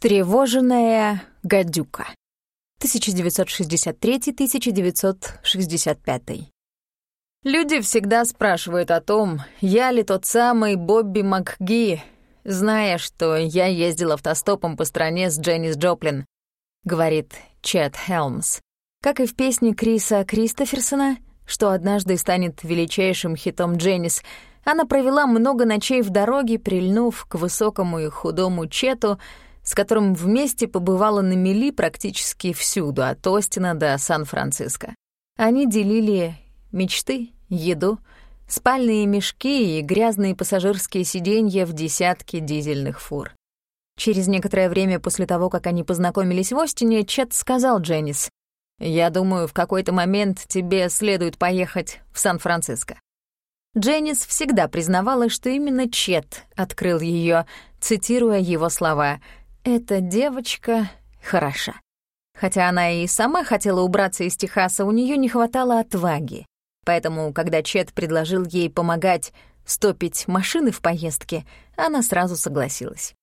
Встревоженная гадюка. 1963-1965. Люди всегда спрашивают о том, я ли тот самый Бобби МакГи, зная, что я ездил автостопом по стране с Дженнис Джоплин, говорит Чет Хелмс. Как и в песне Криса Кристоферсона, что однажды станет величайшим хитом Дженнис, она провела много ночей в дороге, прильнув к высокому и худому Чету, с которым вместе побывала на мели практически всюду, от Остина до Сан-Франциско. Они делили мечты, еду, спальные мешки и грязные пассажирские сиденья в десятке дизельных фур. Через некоторое время после того, как они познакомились в Остине, Чет сказал Дженнис, «Я думаю, в какой-то момент тебе следует поехать в Сан-Франциско». Дженнис всегда признавала, что именно Чет открыл ее, цитируя его слова — эта девочка хороша. Хотя она и сама хотела убраться из Техаса, у нее не хватало отваги. Поэтому, когда Чет предложил ей помогать стопить машины в поездке, она сразу согласилась.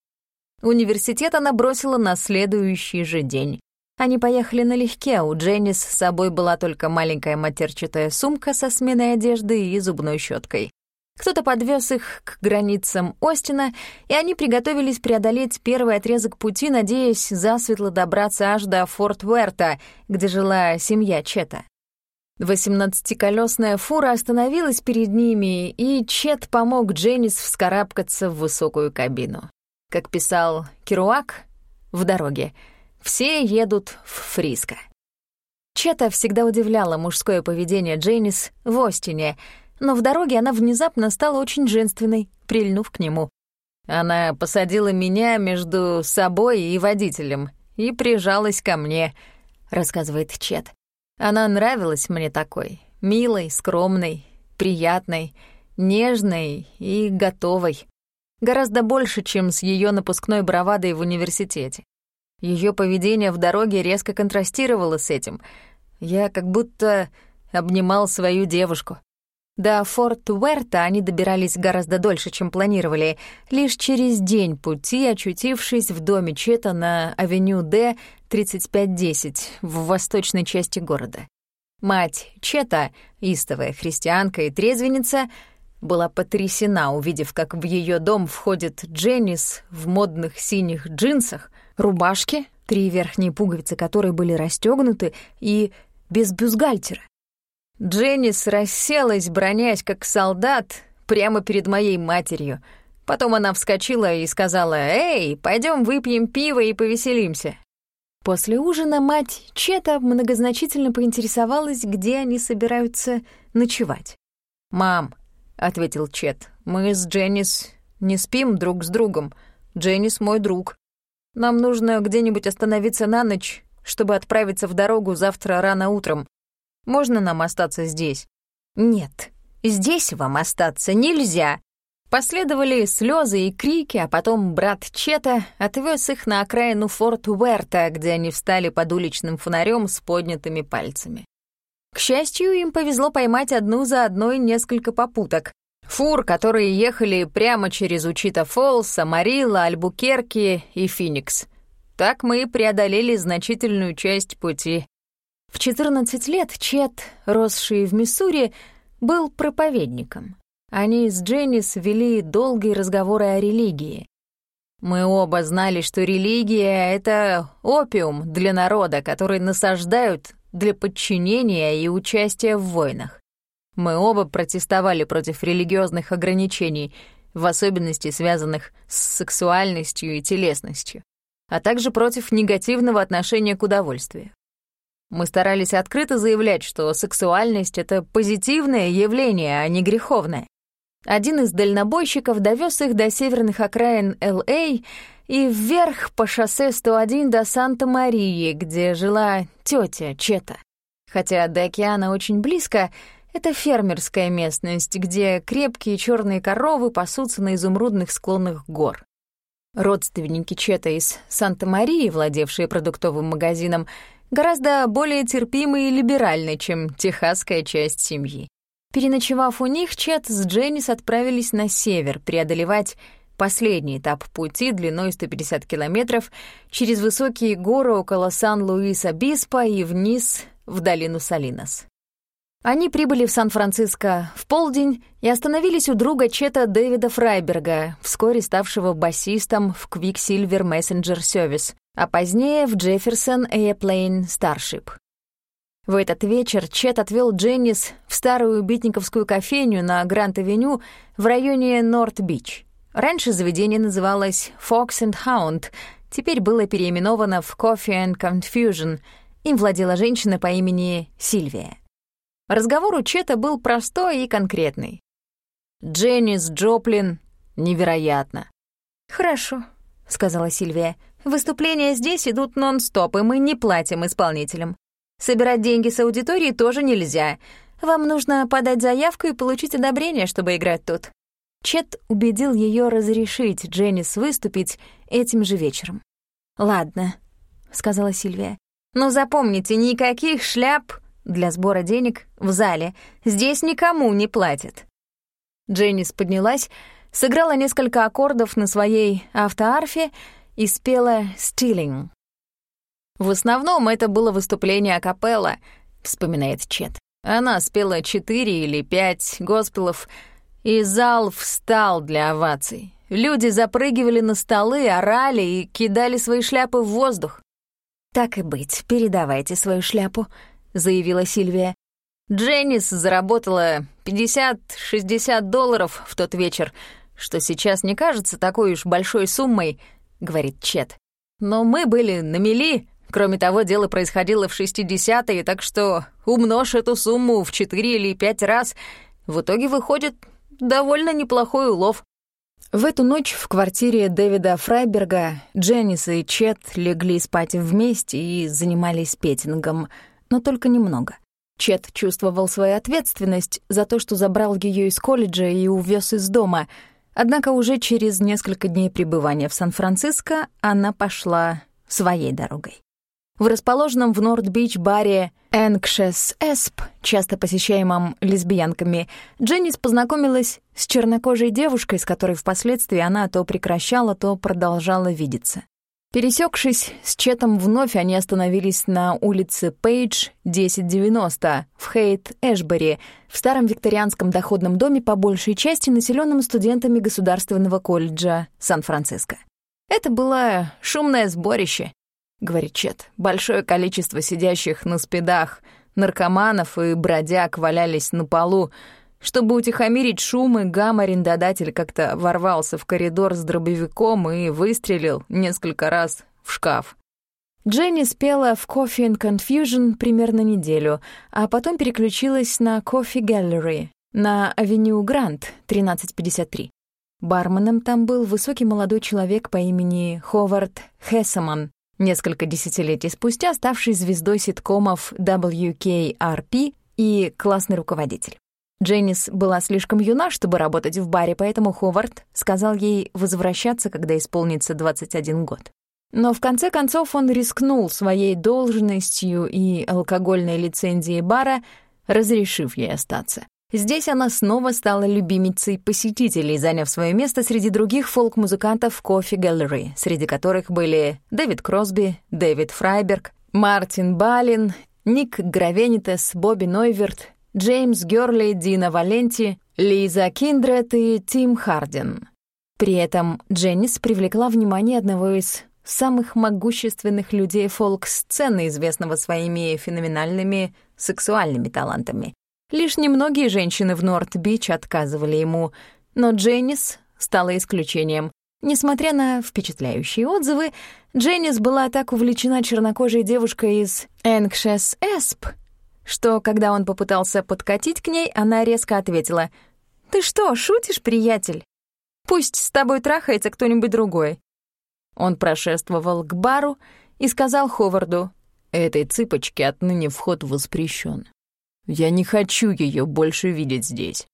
Университет она бросила на следующий же день. Они поехали налегке, а у Дженнис с собой была только маленькая матерчатая сумка со сменой одежды и зубной щеткой. Кто-то подвез их к границам Остина, и они приготовились преодолеть первый отрезок пути, надеясь засветло добраться аж до Форт Уэрта, где жила семья Чета. Восемнадцатиколесная фура остановилась перед ними, и Чет помог Дженнис вскарабкаться в высокую кабину. Как писал Керуак в дороге, все едут в Фриско. Чета всегда удивляло мужское поведение Дженнис в Остине — но в дороге она внезапно стала очень женственной, прильнув к нему. Она посадила меня между собой и водителем и прижалась ко мне, рассказывает Чет. Она нравилась мне такой, милой, скромной, приятной, нежной и готовой. Гораздо больше, чем с ее напускной бравадой в университете. Ее поведение в дороге резко контрастировало с этим. Я как будто обнимал свою девушку. До Форт Уэрта они добирались гораздо дольше, чем планировали, лишь через день пути, очутившись в доме Чета на авеню Д 3510 в восточной части города. Мать Чета, истовая христианка и трезвенница, была потрясена, увидев, как в ее дом входит Дженнис в модных синих джинсах, рубашке, три верхние пуговицы которой были расстегнуты, и без бюстгальтера. Дженнис расселась, бронясь как солдат, прямо перед моей матерью. Потом она вскочила и сказала «Эй, пойдем выпьем пиво и повеселимся». После ужина мать Чета многозначительно поинтересовалась, где они собираются ночевать. «Мам», — ответил Чет, — «мы с Дженнис не спим друг с другом. Дженнис мой друг. Нам нужно где-нибудь остановиться на ночь, чтобы отправиться в дорогу завтра рано утром. Можно нам остаться здесь?» «Нет, здесь вам остаться нельзя». Последовали слезы и крики, а потом брат Чета отвез их на окраину форт Уэрта, где они встали под уличным фонарем с поднятыми пальцами. К счастью, им повезло поймать одну за одной несколько попуток. Фур, которые ехали прямо через Учита Фоллс, Амарилла, Альбукерки и Финикс. Так мы преодолели значительную часть пути. В 14 лет Чет, росший в Миссури, был проповедником. Они с Дженнис вели долгие разговоры о религии. Мы оба знали, что религия — это опиум для народа, который насаждают для подчинения и участия в войнах. Мы оба протестовали против религиозных ограничений, в особенности связанных с сексуальностью и телесностью, а также против негативного отношения к удовольствию. Мы старались открыто заявлять, что сексуальность — это позитивное явление, а не греховное. Один из дальнобойщиков довез их до северных окраин Л.А. и вверх по шоссе 101 до Санта-Марии, где жила тетя Чета. Хотя до океана очень близко, это фермерская местность, где крепкие черные коровы пасутся на изумрудных склонах гор. Родственники Чета из Санта-Марии, владевшие продуктовым магазином, гораздо более терпимый и либеральный, чем техасская часть семьи. Переночевав у них, Чет с Дженнис отправились на север преодолевать последний этап пути длиной 150 километров через высокие горы около Сан-Луис-Обиспо и вниз в долину Салинос. Они прибыли в Сан-Франциско в полдень и остановились у друга Чета Дэвида Фрайберга, вскоре ставшего басистом в Quicksilver Messenger Service, а позднее в Jefferson Airplane Starship. В этот вечер Чет отвел Дженнис в старую битниковскую кофейню на Гранд-авеню в районе Норт-Бич. Раньше заведение называлось Fox and Hound, теперь было переименовано в Coffee and Confusion. Им владела женщина по имени Сильвия. Разговор у Чета был простой и конкретный. «Дженнис Джоплин невероятно». «Хорошо», — сказала Сильвия. «Выступления здесь идут нон-стоп, и мы не платим исполнителям. Собирать деньги с аудитории тоже нельзя. Вам нужно подать заявку и получить одобрение, чтобы играть тут». Чет убедил ее разрешить Дженнис выступить этим же вечером. «Ладно», — сказала Сильвия. «Но запомните, никаких шляп для сбора денег в зале. Здесь никому не платят». Дженнис поднялась, сыграла несколько аккордов на своей автоарфе и спела «Stealing». В основном это было выступление акапелла, вспоминает Чет. Она спела четыре или пять госпелов, и зал встал для оваций. Люди запрыгивали на столы, орали и кидали свои шляпы в воздух. «Так и быть, передавайте свою шляпу», — заявила Сильвия. Дженнис заработала 50-60 долларов в тот вечер, что сейчас не кажется такой уж большой суммой, — говорит Чет. Но мы были на мели, Кроме того, дело происходило в 60-е, так что умножь эту сумму в 4 или 5 раз. В итоге выходит довольно неплохой улов. В эту ночь в квартире Дэвида Фрайберга Дженнис и Чет легли спать вместе и занимались петингом, но только немного. Чет чувствовал свою ответственность за то, что забрал ее из колледжа и увез из дома, однако уже через несколько дней пребывания в Сан-Франциско она пошла своей дорогой. В расположенном в Норд-Бич баре Anxious Esp, часто посещаемом лесбиянками, Дженнис познакомилась с чернокожей девушкой, с которой впоследствии она то прекращала, то продолжала видеться. Пересекшись с Четом вновь, они остановились на улице Пейдж, 1090, в Хейт-Эшбери, в старом викторианском доходном доме, по большей части населенном студентами Государственного колледжа Сан-Франциско. Это было шумное сборище, — говорит Чет. Большое количество сидящих на спидах, наркоманов и бродяг валялись на полу. Чтобы утихомирить шум, и гам-арендодатель как-то ворвался в коридор с дробовиком и выстрелил несколько раз в шкаф. Дженни спела в Coffee and Confusion примерно неделю, а потом переключилась на Coffee Gallery на авеню Грант, 1353. Барменом там был высокий молодой человек по имени Ховард Хессеман, несколько десятилетий спустя ставший звездой ситкомов WKRP и классный руководитель. Дженнис была слишком юна, чтобы работать в баре, поэтому Ховард сказал ей возвращаться, когда исполнится 21 год. Но в конце концов он рискнул своей должностью и алкогольной лицензией бара, разрешив ей остаться. Здесь она снова стала любимицей посетителей, заняв свое место среди других фолк-музыкантов Coffee Gallery, среди которых были Дэвид Кросби, Дэвид Фрайберг, Мартин Балин, Ник Гравенитес, Бобби Нойверт, Джеймс Гёрли, Дина Валенти, Лиза Киндред и Тим Хардин. При этом Дженнис привлекла внимание одного из самых могущественных людей фолк-сцены, известного своими феноменальными сексуальными талантами. Лишь немногие женщины в Норт-Бич отказывали ему, но Дженнис стала исключением. Несмотря на впечатляющие отзывы, Дженнис была так увлечена чернокожей девушкой из Anxious Esp, что, когда он попытался подкатить к ней, она резко ответила, «Ты что, шутишь, приятель? Пусть с тобой трахается кто-нибудь другой». Он прошествовал к бару и сказал Ховарду, «Этой цыпочке отныне вход воспрещен. Я не хочу ее больше видеть здесь.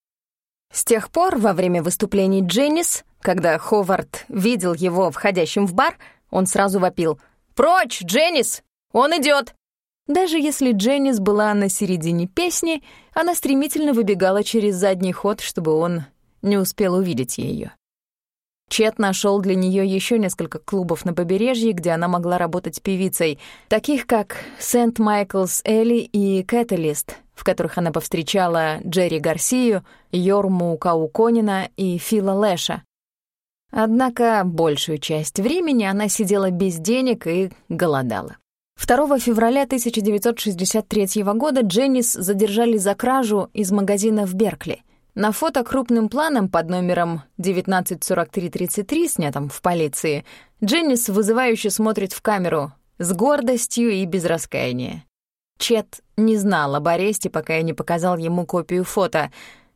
С тех пор, во время выступлений Дженнис, когда Ховард видел его входящим в бар, он сразу вопил «Прочь, Дженнис! Он идет!» Даже если Дженнис была на середине песни, она стремительно выбегала через задний ход, чтобы он не успел увидеть ее. Чет нашел для нее еще несколько клубов на побережье, где она могла работать певицей, таких как Сент Майклс Элли и Кэталист, в которых она повстречала Джерри Гарсию, Йорму Кауконина и Фила Лэша. Однако большую часть времени она сидела без денег и голодала. 2 февраля 1963 года Дженнис задержали за кражу из магазина в Беркли. На фото крупным планом под номером 194333, снятом в полиции, Дженнис вызывающе смотрит в камеру с гордостью и без раскаяния. Чет не знал об аресте, пока я не показал ему копию фото,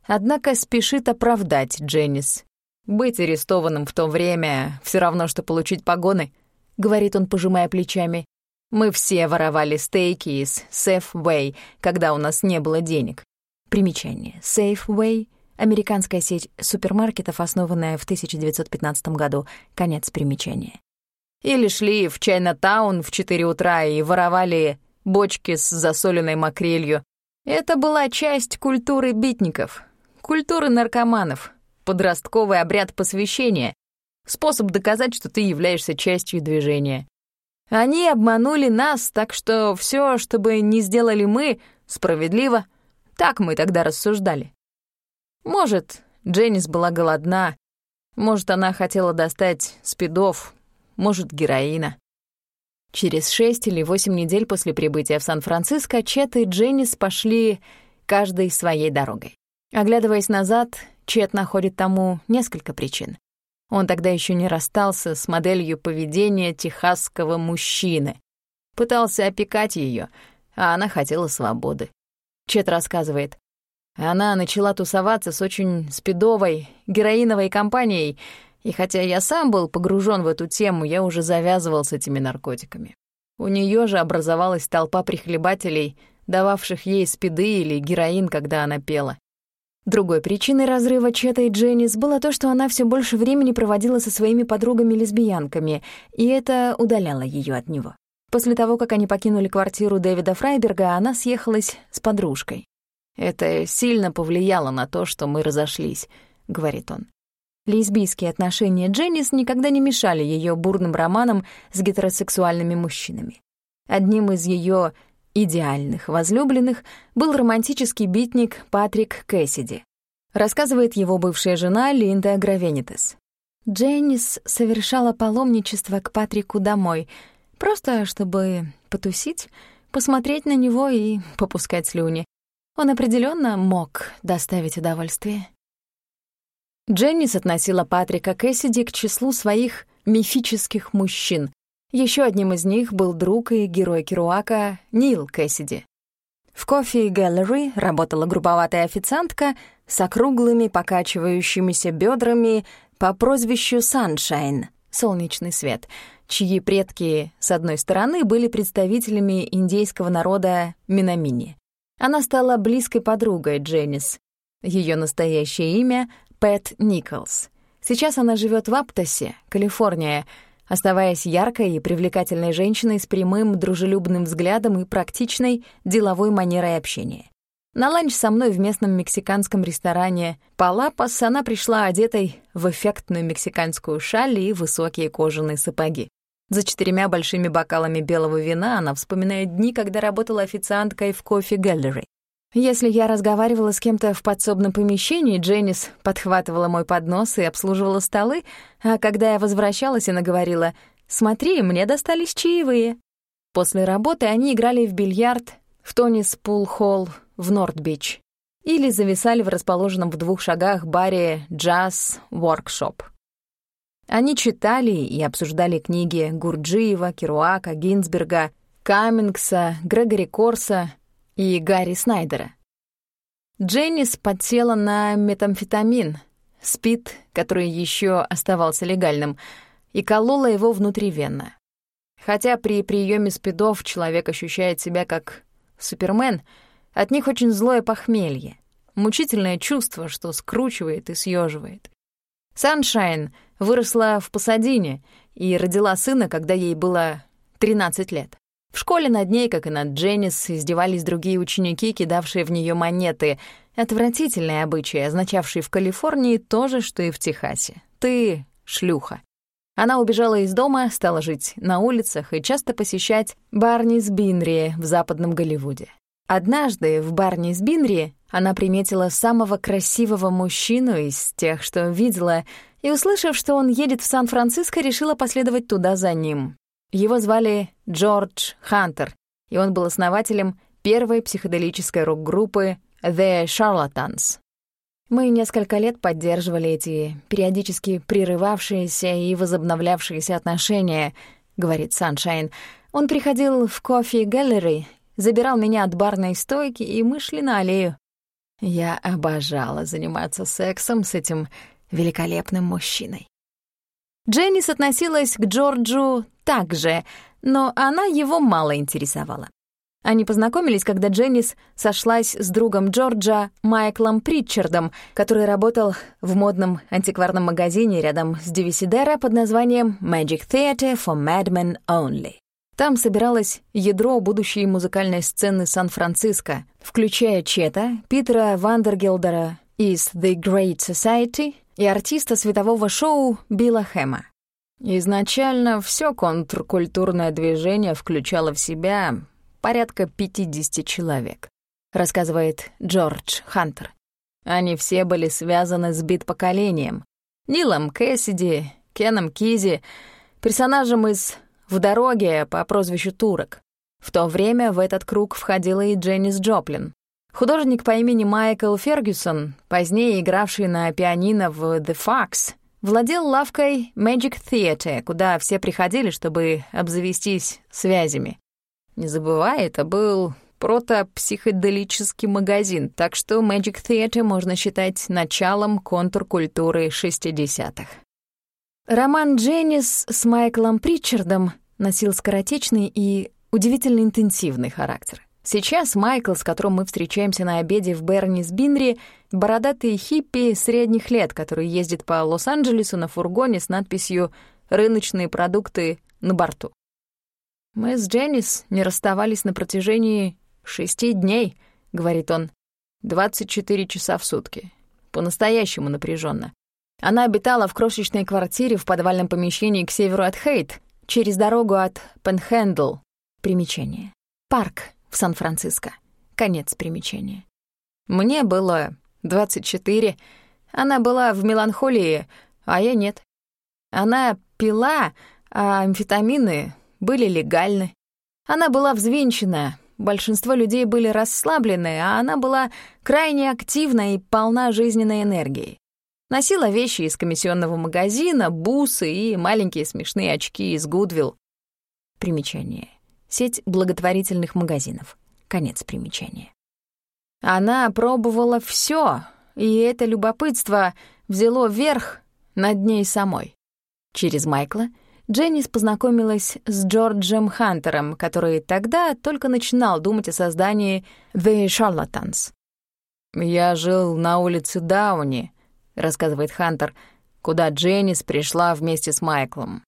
однако спешит оправдать Дженнис. «Быть арестованным в то время — все равно, что получить погоны», — говорит он, пожимая плечами. «Мы все воровали стейки из Safeway, когда у нас не было денег». Примечание. Safeway — американская сеть супермаркетов, основанная в 1915 году. Конец примечания. Или шли в Чайна-таун в 4 утра и воровали бочки с засоленной макрелью. Это была часть культуры битников, культуры наркоманов, подростковый обряд посвящения, способ доказать, что ты являешься частью движения. Они обманули нас, так что все, что бы ни сделали мы, справедливо. Так мы тогда рассуждали. Может, Дженнис была голодна, может, она хотела достать спидов, может, героина. Через шесть или восемь недель после прибытия в Сан-Франциско Чет и Дженнис пошли каждой своей дорогой. Оглядываясь назад, Чет находит тому несколько причин. Он тогда еще не расстался с моделью поведения техасского мужчины. Пытался опекать ее, а она хотела свободы. Чет рассказывает. Она начала тусоваться с очень спидовой, героиновой компанией, и хотя я сам был погружен в эту тему, я уже завязывал с этими наркотиками. У нее же образовалась толпа прихлебателей, дававших ей спиды или героин, когда она пела. Другой причиной разрыва Чета и Дженнис было то, что она все больше времени проводила со своими подругами-лесбиянками, и это удаляло ее от него. После того, как они покинули квартиру Дэвида Фрайберга, она съехалась с подружкой. «Это сильно повлияло на то, что мы разошлись», — говорит он. Лесбийские отношения Дженнис никогда не мешали ее бурным романам с гетеросексуальными мужчинами. Одним из ее идеальных возлюбленных был романтический битник Патрик Кэссиди. Рассказывает его бывшая жена Линда Гравенитес. Дженнис совершала паломничество к Патрику домой, просто чтобы потусить, посмотреть на него и попускать слюни. Он определенно мог доставить удовольствие. Дженнис относила Патрика Кэссиди к числу своих мифических мужчин, еще одним из них был друг и герой Керуака Нил Кэссиди. В кофе Gallery работала групповатая официантка с округлыми покачивающимися бедрами по прозвищу Sunshine — «Солнечный свет», чьи предки, с одной стороны, были представителями индейского народа Минамини. Она стала близкой подругой Дженнис. Ее настоящее имя — Пэт Николс. Сейчас она живет в Аптосе, Калифорния — оставаясь яркой и привлекательной женщиной с прямым, дружелюбным взглядом и практичной деловой манерой общения. На ланч со мной в местном мексиканском ресторане «Палапас» она пришла одетой в эффектную мексиканскую шаль и высокие кожаные сапоги. За четырьмя большими бокалами белого вина она вспоминает дни, когда работала официанткой в кофе Gallery. Если я разговаривала с кем-то в подсобном помещении, Дженис подхватывала мой поднос и обслуживала столы, а когда я возвращалась, она говорила «Смотри, мне достались чаевые». После работы они играли в бильярд в Tony's Pool Hall в Норт-Бич или зависали в расположенном в двух шагах баре «Jazz Workshop». Они читали и обсуждали книги Гурджиева, Керуака, Гинзберга, Каммингса, Грегори Корса и Гарри Снайдера. Дженнис подсела на метамфетамин, спид, который еще оставался легальным, и колола его внутривенно. Хотя при приеме спидов человек ощущает себя как супермен, от них очень злое похмелье, мучительное чувство, что скручивает и съеживает. Саншайн выросла в Пасадине и родила сына, когда ей было 13 лет. В школе над ней, как и над Дженнис, издевались другие ученики, кидавшие в нее монеты. Отвратительные обычаи, означавшие в Калифорнии то же, что и в Техасе. «Ты шлюха. Она убежала из дома, стала жить на улицах и часто посещать Барнис Бинри в западном Голливуде. Однажды в Барнис Бинри она приметила самого красивого мужчину из тех, что видела, и, услышав, что он едет в Сан-Франциско, решила последовать туда за ним. Его звали Джордж Хантер, и он был основателем первой психоделической рок-группы The Charlatans. Мы несколько лет поддерживали эти периодически прерывавшиеся и возобновлявшиеся отношения, говорит Саншайн. Он приходил в Coffee Gallery, забирал меня от барной стойки, и мы шли на аллею. Я обожала заниматься сексом с этим великолепным мужчиной. Дженнис относилась к Джорджу так же, но она его мало интересовала. Они познакомились, когда Дженнис сошлась с другом Джорджа Майклом Притчардом, который работал в модном антикварном магазине рядом с Дивисидера под названием Magic Theatre for Madmen Only. Там собиралось ядро будущей музыкальной сцены Сан-Франциско, включая Чета, Питера Вандергелдера из The Great Society и артиста светового шоу Билла Хэма. Изначально все контркультурное движение включало в себя порядка 50 человек, рассказывает Джордж Хантер. Они все были связаны с бит-поколением. Нилом Кэссиди, Кеном Кизи, персонажем из «В дороге» по прозвищу Турок. В то время в этот круг входила и Дженнис Джоплин. Художник по имени Майкл Фергюсон, позднее игравший на пианино в «The Fox», владел лавкой Magic Theatre, куда все приходили, чтобы обзавестись связями. Не забывай, это был протопсиходелический магазин, так что Magic Theatre можно считать началом контркультуры 60-х. Роман Дженнис с Майклом Притчардом носил скоротечный и удивительно интенсивный характер. Сейчас Майкл, с которым мы встречаемся на обеде в Бернис Бинри, бородатый хиппи средних лет, который ездит по Лос-Анджелесу на фургоне с надписью «Рыночные продукты на борту». «Мы с Дженнис не расставались на протяжении шести дней», — говорит он, «двадцать четыре часа в сутки. По-настоящему напряженно. Она обитала в крошечной квартире в подвальном помещении к северу от Хейт, через дорогу от Пенхендл. Примечание. Парк в Сан-Франциско. Конец примечания. Мне было двадцать четыре. Она была в меланхолии, а я нет. Она пила, а амфетамины были легальны. Она была взвинчена, большинство людей были расслаблены, а она была крайне активна и полна жизненной энергией. Носила вещи из комиссионного магазина, бусы и маленькие смешные очки из Гудвилл. Примечание. Сеть благотворительных магазинов. Конец примечания. Она пробовала все, и это любопытство взяло верх над ней самой. Через Майкла — Дженнис познакомилась с Джорджем Хантером, который тогда только начинал думать о создании The Charlatans. «Я жил на улице Дауни», — рассказывает Хантер, куда Дженнис пришла вместе с Майклом.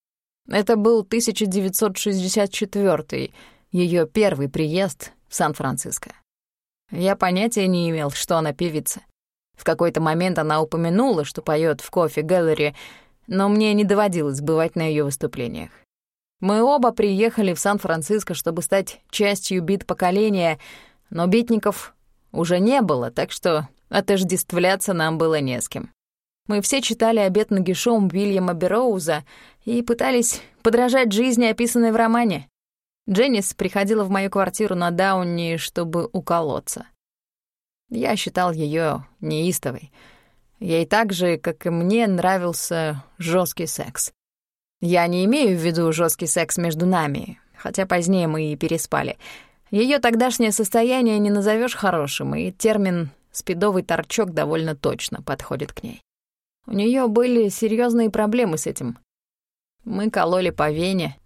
Это был 1964 ее первый приезд в Сан-Франциско. Я понятия не имел, что она певица. В какой-то момент она упомянула, что поет в кофе Гэллери, но мне не доводилось бывать на ее выступлениях. Мы оба приехали в Сан-Франциско, чтобы стать частью бит-поколения, но битников уже не было, так что отождествляться нам было не с кем. Мы все читали обет нагишом Вильяма Бероуза и пытались подражать жизни, описанной в романе. Дженнис приходила в мою квартиру на Дауни, чтобы уколоться. Я считал ее неистовой — Ей так же, как и мне, нравился жесткий секс. Я не имею в виду жесткий секс между нами, хотя позднее мы и переспали. Ее тогдашнее состояние не назовешь хорошим, и термин «спидовый торчок» довольно точно подходит к ней. У нее были серьезные проблемы с этим. Мы кололи по вене.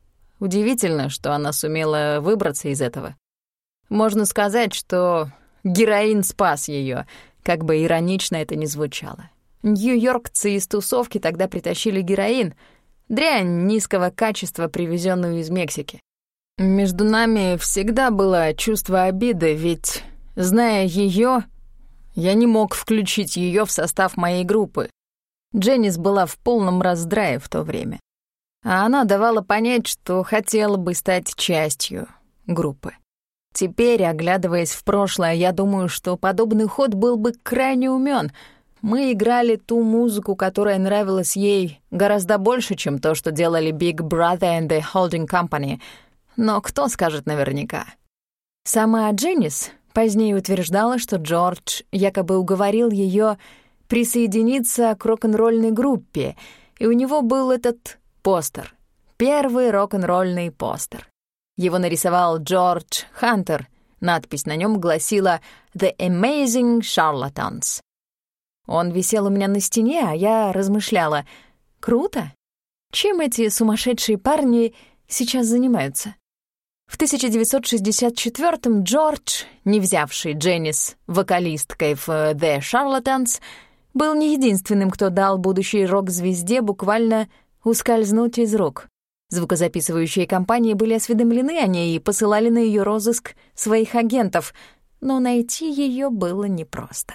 Удивительно, что она сумела выбраться из этого. Можно сказать, что героин спас ее, как бы иронично это ни звучало. Нью-Йоркцы из тусовки тогда притащили героин, дрянь низкого качества, привезенную из Мексики. Между нами всегда было чувство обиды, ведь, зная ее, я не мог включить ее в состав моей группы. Дженнис была в полном раздрае в то время. А она давала понять, что хотела бы стать частью группы. Теперь, оглядываясь в прошлое, я думаю, что подобный ход был бы крайне умен. Мы играли ту музыку, которая нравилась ей гораздо больше, чем то, что делали Big Brother and the Holding Company. Но кто скажет наверняка? Сама Дженнис позднее утверждала, что Джордж якобы уговорил ее присоединиться к рок-н-ролльной группе, и у него был этот постер. Первый рок-н-ролльный постер. Его нарисовал Джордж Хантер. Надпись на нем гласила «The Amazing Charlatans». Он висел у меня на стене, а я размышляла. Круто. Чем эти сумасшедшие парни сейчас занимаются? В 1964-м Джордж, не взявший Дженнис вокалисткой в The Charlatans, был не единственным, кто дал будущей рок-звезде буквально ускользнуть из рук. Звукозаписывающие компании были осведомлены о ней и посылали на ее розыск своих агентов, но найти ее было непросто.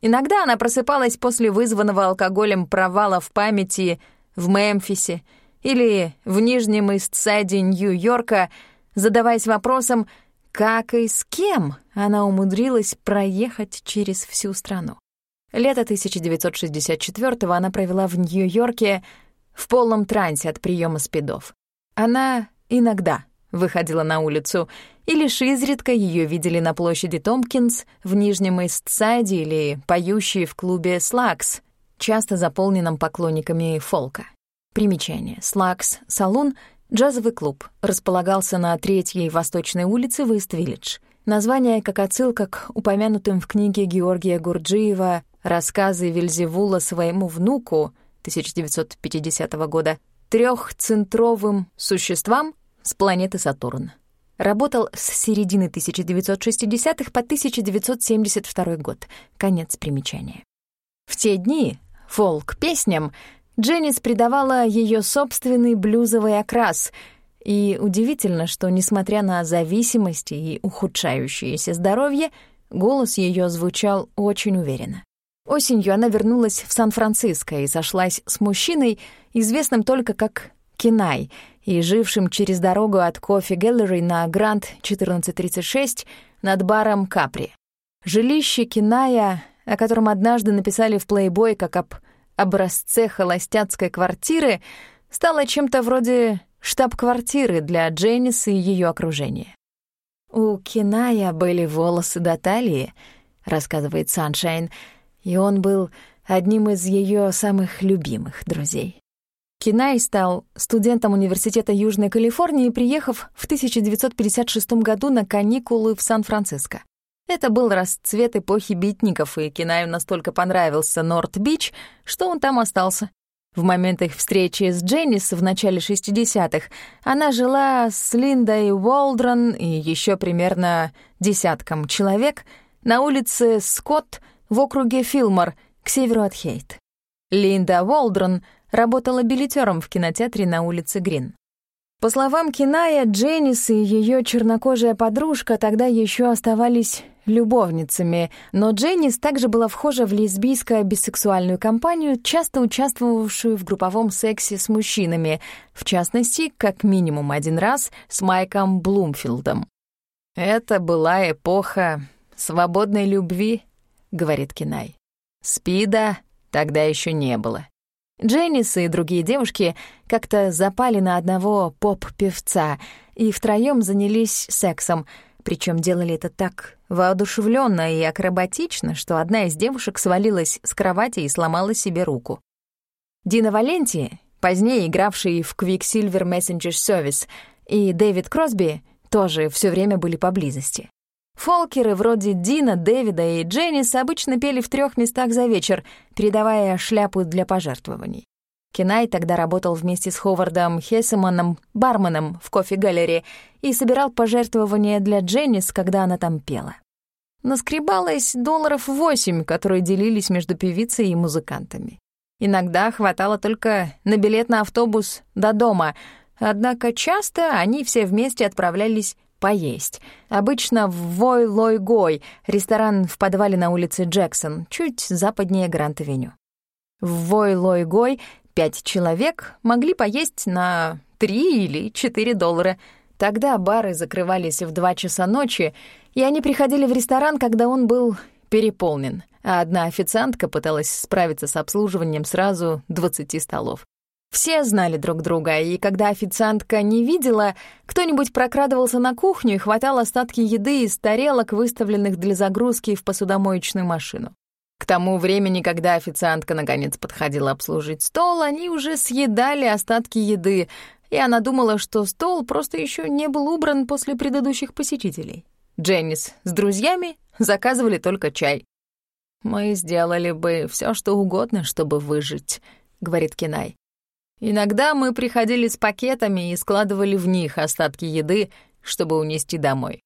Иногда она просыпалась после вызванного алкоголем провала в памяти в Мемфисе или в Нижнем Истсайде Нью-Йорка, задаваясь вопросом, как и с кем она умудрилась проехать через всю страну. Лето 1964-го она провела в Нью-Йорке в полном трансе от приема спидов. Она иногда выходила на улицу, и лишь изредка ее видели на площади Томпкинс в Нижнем Истсайде или поющие в клубе «Слакс», часто заполненном поклонниками фолка. Примечание. «Слакс» — салон, джазовый клуб, располагался на Третьей Восточной улице в Ист-Виллидж. Название как отсылка к упомянутым в книге Георгия Гурджиева «Рассказы Вильзевула своему внуку» 1950 года трехцентровым существам с планеты Сатурн. Работал с середины 1960-х по 1972 год. Конец примечания. В те дни фолк-песням Дженнис придавала ее собственный блюзовый окрас, и удивительно, что, несмотря на зависимости и ухудшающееся здоровье, голос ее звучал очень уверенно. Осенью она вернулась в Сан-Франциско и сошлась с мужчиной, известным только как Кинай, и жившим через дорогу от Кофе Гэллери на Гранд 1436 над баром Капри. Жилище Киная, о котором однажды написали в «Плейбой» как об образце холостяцкой квартиры, стало чем-то вроде штаб-квартиры для Дженнис и ее окружения. «У Киная были волосы до талии», — рассказывает Саншайн, — и он был одним из ее самых любимых друзей. Кинай стал студентом Университета Южной Калифорнии, приехав в 1956 году на каникулы в Сан-Франциско. Это был расцвет эпохи битников, и Кинаю настолько понравился Норт-Бич, что он там остался. В момент их встречи с Дженнис в начале 60-х она жила с Линдой Уолдрон и еще примерно десятком человек на улице Скотт в округе Филмор, к северу от Хейт. Линда Уолдрон работала билетером в кинотеатре на улице Грин. По словам Киная, Дженнис и ее чернокожая подружка тогда еще оставались любовницами, но Дженнис также была вхожа в лесбийско-бисексуальную компанию, часто участвовавшую в групповом сексе с мужчинами, в частности, как минимум один раз с Майком Блумфилдом. Это была эпоха свободной любви, говорит Кинай. Спида тогда еще не было. Дженнис и другие девушки как-то запали на одного поп-певца и втроем занялись сексом, причем делали это так воодушевленно и акробатично, что одна из девушек свалилась с кровати и сломала себе руку. Дина Валенти, позднее игравший в Quicksilver Messenger Service, и Дэвид Кросби тоже все время были поблизости. Фолкеры вроде Дина, Дэвида и Дженнис обычно пели в трех местах за вечер, передавая шляпу для пожертвований. Кинай тогда работал вместе с Ховардом Хессеманом, барменом в кофе-галере, и собирал пожертвования для Дженнис, когда она там пела. Наскребалось долларов восемь, которые делились между певицей и музыкантами. Иногда хватало только на билет на автобус до дома, однако часто они все вместе отправлялись поесть. Обычно в Вой-Лой-Гой, ресторан в подвале на улице Джексон, чуть западнее Гранд-Авеню. В Вой-Лой-Гой пять человек могли поесть на три или четыре доллара. Тогда бары закрывались в два часа ночи, и они приходили в ресторан, когда он был переполнен, а одна официантка пыталась справиться с обслуживанием сразу 20 столов. Все знали друг друга, и когда официантка не видела, кто-нибудь прокрадывался на кухню и хватал остатки еды из тарелок, выставленных для загрузки в посудомоечную машину. К тому времени, когда официантка наконец подходила обслужить стол, они уже съедали остатки еды, и она думала, что стол просто еще не был убран после предыдущих посетителей. Дженнис с друзьями заказывали только чай. «Мы сделали бы все, что угодно, чтобы выжить», — говорит Кинай. Иногда мы приходили с пакетами и складывали в них остатки еды, чтобы унести домой.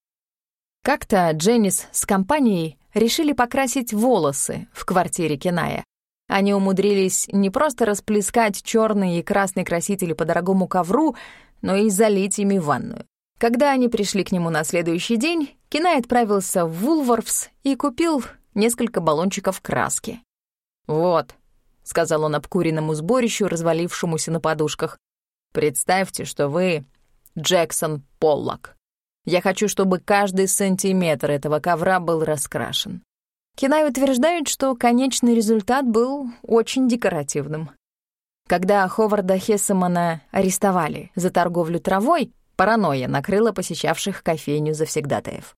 Как-то Дженнис с компанией решили покрасить волосы в квартире Киная. Они умудрились не просто расплескать черные и красные красители по дорогому ковру, но и залить ими ванную. Когда они пришли к нему на следующий день, Кинай отправился в Вулворфс и купил несколько баллончиков краски. «Вот, — сказал он обкуренному сборищу, развалившемуся на подушках. «Представьте, что вы Джексон Поллок. Я хочу, чтобы каждый сантиметр этого ковра был раскрашен». Кинай утверждает, что конечный результат был очень декоративным. Когда Ховарда Хессемана арестовали за торговлю травой, паранойя накрыла посещавших кофейню завсегдатаев.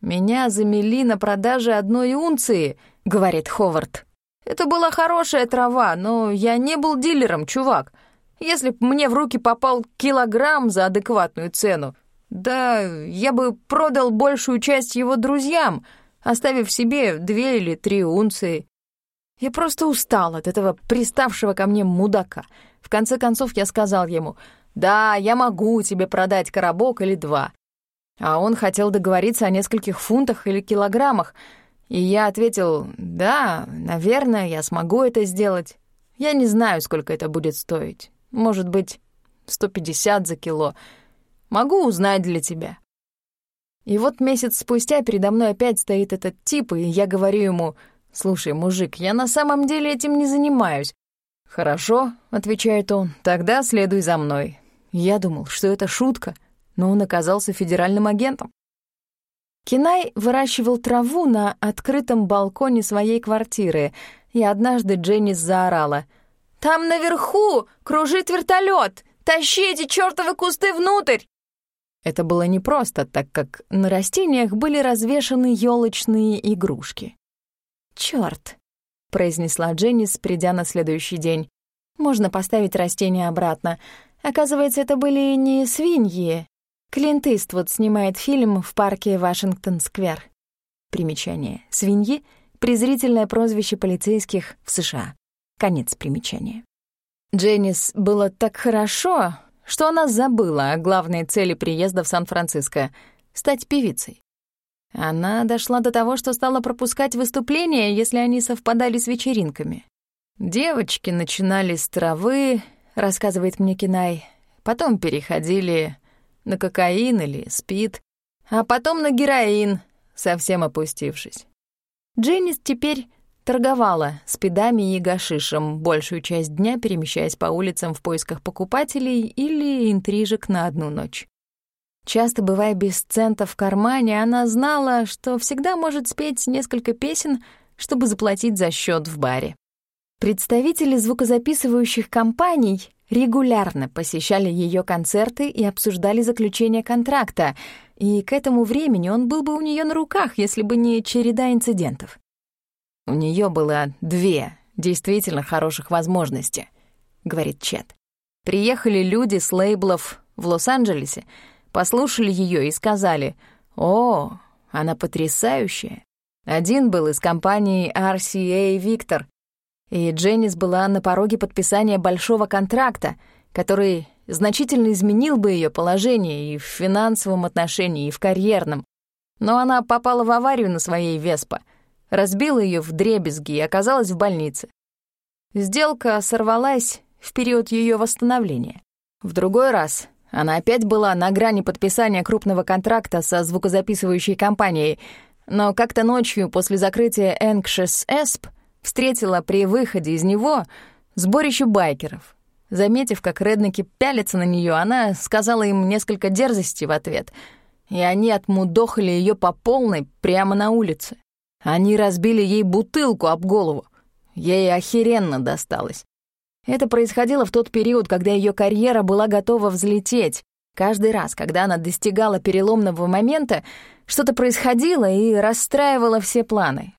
«Меня замели на продаже одной унции», — говорит Ховард. Это была хорошая трава, но я не был дилером, чувак. Если б мне в руки попал килограмм за адекватную цену, да я бы продал большую часть его друзьям, оставив себе две или три унции. Я просто устал от этого приставшего ко мне мудака. В конце концов я сказал ему, «Да, я могу тебе продать коробок или два». А он хотел договориться о нескольких фунтах или килограммах — и я ответил, да, наверное, я смогу это сделать. Я не знаю, сколько это будет стоить. Может быть, 150 за кило. Могу узнать для тебя. И вот месяц спустя передо мной опять стоит этот тип, и я говорю ему, «Слушай, мужик, я на самом деле этим не занимаюсь». «Хорошо», — отвечает он, — «тогда следуй за мной». Я думал, что это шутка, но он оказался федеральным агентом. Кинай выращивал траву на открытом балконе своей квартиры, и однажды Дженнис заорала. «Там наверху кружит вертолет! Тащи эти чертовы кусты внутрь!» Это было непросто, так как на растениях были развешаны елочные игрушки. «Чёрт!» — произнесла Дженнис, придя на следующий день. «Можно поставить растения обратно. Оказывается, это были не свиньи, Клинт Иствуд снимает фильм в парке Вашингтон-сквер. Примечание. Свиньи — презрительное прозвище полицейских в США. Конец примечания. Дженнис было так хорошо, что она забыла о главной цели приезда в Сан-Франциско — стать певицей. Она дошла до того, что стала пропускать выступления, если они совпадали с вечеринками. Девочки начинали с травы, рассказывает мне Кинай, потом переходили на кокаин или спид, а потом на героин, совсем опустившись. Дженнис теперь торговала спидами и гашишем, большую часть дня перемещаясь по улицам в поисках покупателей или интрижек на одну ночь. Часто бывая без цента в кармане, она знала, что всегда может спеть несколько песен, чтобы заплатить за счет в баре. Представители звукозаписывающих компаний регулярно посещали ее концерты и обсуждали заключение контракта, и к этому времени он был бы у нее на руках, если бы не череда инцидентов. «У нее было две действительно хороших возможности», — говорит Чет. «Приехали люди с лейблов в Лос-Анджелесе, послушали ее и сказали, «О, она потрясающая». Один был из компании RCA Victor, и Дженнис была на пороге подписания большого контракта, который значительно изменил бы ее положение и в финансовом отношении, и в карьерном. Но она попала в аварию на своей Веспа, разбила ее в дребезги и оказалась в больнице. Сделка сорвалась в период ее восстановления. В другой раз она опять была на грани подписания крупного контракта со звукозаписывающей компанией, но как-то ночью после закрытия Anxious Esp встретила при выходе из него сборище байкеров. Заметив, как реднеки пялятся на нее, она сказала им несколько дерзостей в ответ, и они отмудохали ее по полной прямо на улице. Они разбили ей бутылку об голову. Ей охеренно досталось. Это происходило в тот период, когда ее карьера была готова взлететь. Каждый раз, когда она достигала переломного момента, что-то происходило и расстраивало все планы.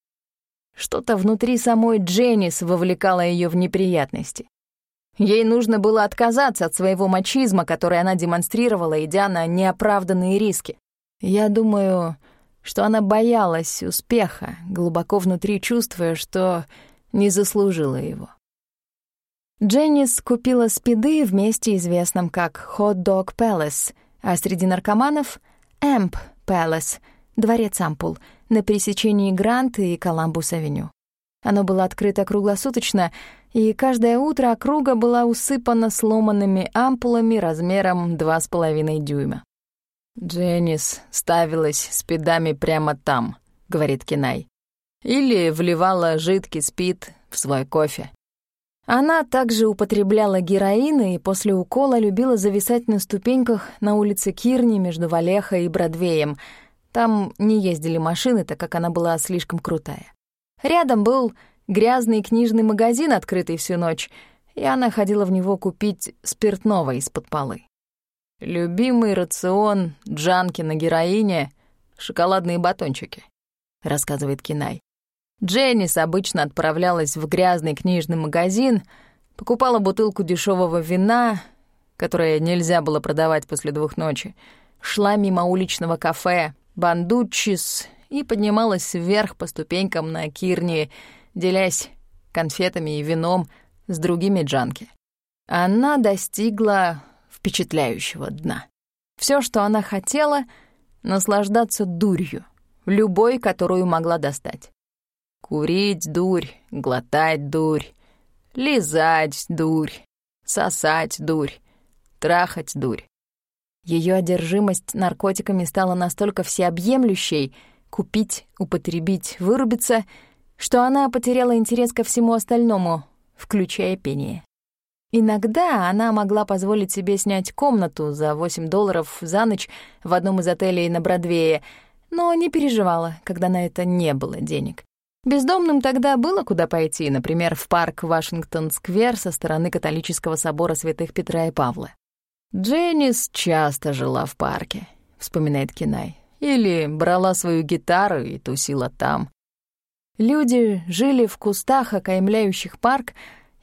Что-то внутри самой Дженнис вовлекало ее в неприятности. Ей нужно было отказаться от своего мачизма, который она демонстрировала, идя на неоправданные риски. Я думаю, что она боялась успеха, глубоко внутри чувствуя, что не заслужила его. Дженнис купила спиды в месте, известном как Hot Dog Palace, а среди наркоманов — Amp Palace, дворец Ампул, на пересечении Грант и Коламбус-авеню. Оно было открыто круглосуточно, и каждое утро округа была усыпана сломанными ампулами размером 2,5 дюйма. «Дженнис ставилась спидами прямо там», — говорит Кинай. «Или вливала жидкий спид в свой кофе. Она также употребляла героин и после укола любила зависать на ступеньках на улице Кирни между Валехой и Бродвеем. Там не ездили машины, так как она была слишком крутая. Рядом был грязный книжный магазин, открытый всю ночь, и она ходила в него купить спиртного из-под полы. «Любимый рацион Джанки на героине — шоколадные батончики», — рассказывает Кинай. Дженнис обычно отправлялась в грязный книжный магазин, покупала бутылку дешевого вина, которое нельзя было продавать после двух ночи, шла мимо уличного кафе «Бандуччис» и поднималась вверх по ступенькам на Кирни, делясь конфетами и вином с другими джанки. Она достигла впечатляющего дна. Все, что она хотела — наслаждаться дурью, любой, которую могла достать. Курить дурь, глотать дурь, лизать дурь, сосать дурь, трахать дурь. Ее одержимость наркотиками стала настолько всеобъемлющей — купить, употребить, вырубиться, что она потеряла интерес ко всему остальному, включая пение. Иногда она могла позволить себе снять комнату за 8 долларов за ночь в одном из отелей на Бродвее, но не переживала, когда на это не было денег. Бездомным тогда было куда пойти, например, в парк Вашингтон-сквер со стороны католического собора святых Петра и Павла. «Дженнис часто жила в парке», — вспоминает Кинай, «или брала свою гитару и тусила там». Люди жили в кустах, окаймляющих парк,